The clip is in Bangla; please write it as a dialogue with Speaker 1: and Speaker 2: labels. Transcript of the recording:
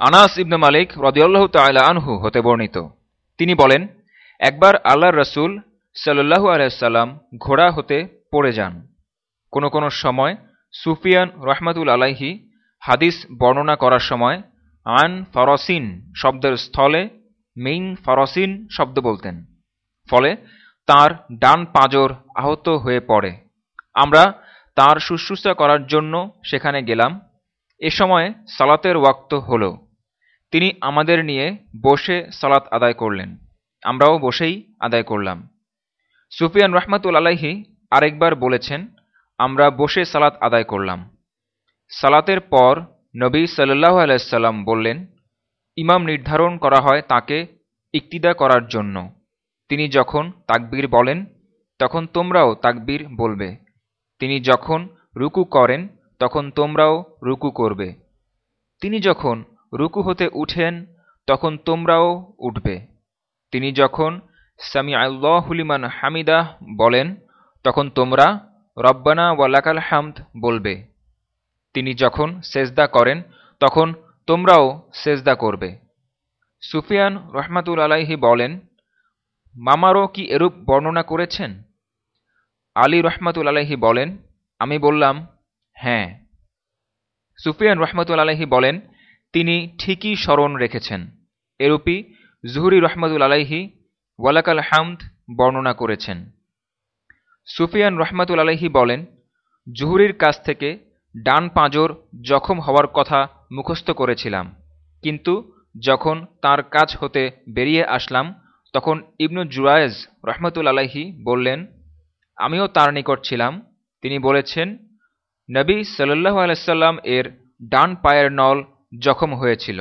Speaker 1: আনাস ইবনে মালিক রদিয়াল্লাহ তাল্লাহ আনহু হতে বর্ণিত। তিনি বলেন, একবার আল্লাহর রসুল সাল্লু আলাইসাল্লাম ঘোড়া হতে পড়ে যান। কোনো কোনো সময় সুফিয়ান রহমাতুল আলাইহি হাদিস বর্ণনা করার সময় আন ফরসিন শব্দের স্থলে মেইন ফরসিন শব্দ বলতেন। ফলে তার ডান পাঁজর আহত হয়ে পড়ে। আমরা তার শুশ্রূষা করার জন্য সেখানে গেলাম এ সময় সালাতের ওয়াক্ত হল। তিনি আমাদের নিয়ে বসে সালাত আদায় করলেন। আমরাও বসেই আদায় করলাম। সুফিয়ান রহমাতুল আলাইহি আরেকবার বলেছেন, আমরা বসে সালাত আদায় করলাম। সালাতের পর নবী সাল্লাহ আলাইসাল্লাম বললেন, ইমাম নির্ধারণ করা হয় তাকে ইক্তিদা করার জন্য। তিনি যখন তাকবীর বলেন, তখন তোমরাও তাকবীর বলবে। তিনি যখন রুকু করেন তখন তোমরাও রুকু করবে। তিনি যখন রুকু হতে উঠেন, তখন তোমরাও উঠবে। তিনি যখন সামি আল্লাহুলিমান হামিদাহ বলেন, তখন তোমরা রব্বানা ওয়ালাকাল হামদ বলবে। তিনি যখন সেজদা করেন, তখন তোমরাও সেজদা করবে। সুফিয়ান রহমাতুল আলাইহি বলেন, মামারও কি এরূপ বর্ণনা করেছেন? আলী রহমাতুল আলাইহি বলেন, আমি বললাম হ্যাঁ। সুফিয়ান রহমতুল আলাইহি বলেন, তিনি ঠিকই স্মরণ রেখেছেন। এরূপই জুহুরি রহমতুল আলাইহি ওয়ালাকাল হামদ বর্ণনা করেছেন। সুফিয়ান রহমাতুল আলাইহি বলেন, জুহুরির কাছ থেকে ডান পাঁজর জখম হওয়ার কথা মুখস্থ করেছিলাম। কিন্তু যখন তার কাজ হতে বেরিয়ে আসলাম, তখন ইবনু জুরায়েজ রহমতুল আলাইহি বললেন, আমিও তার নিকট ছিলাম। তিনি বলেছেন নবী সাল্লাহ আলাইসাল্লাম এর ডান পায়ের নল জখম হয়েছিল।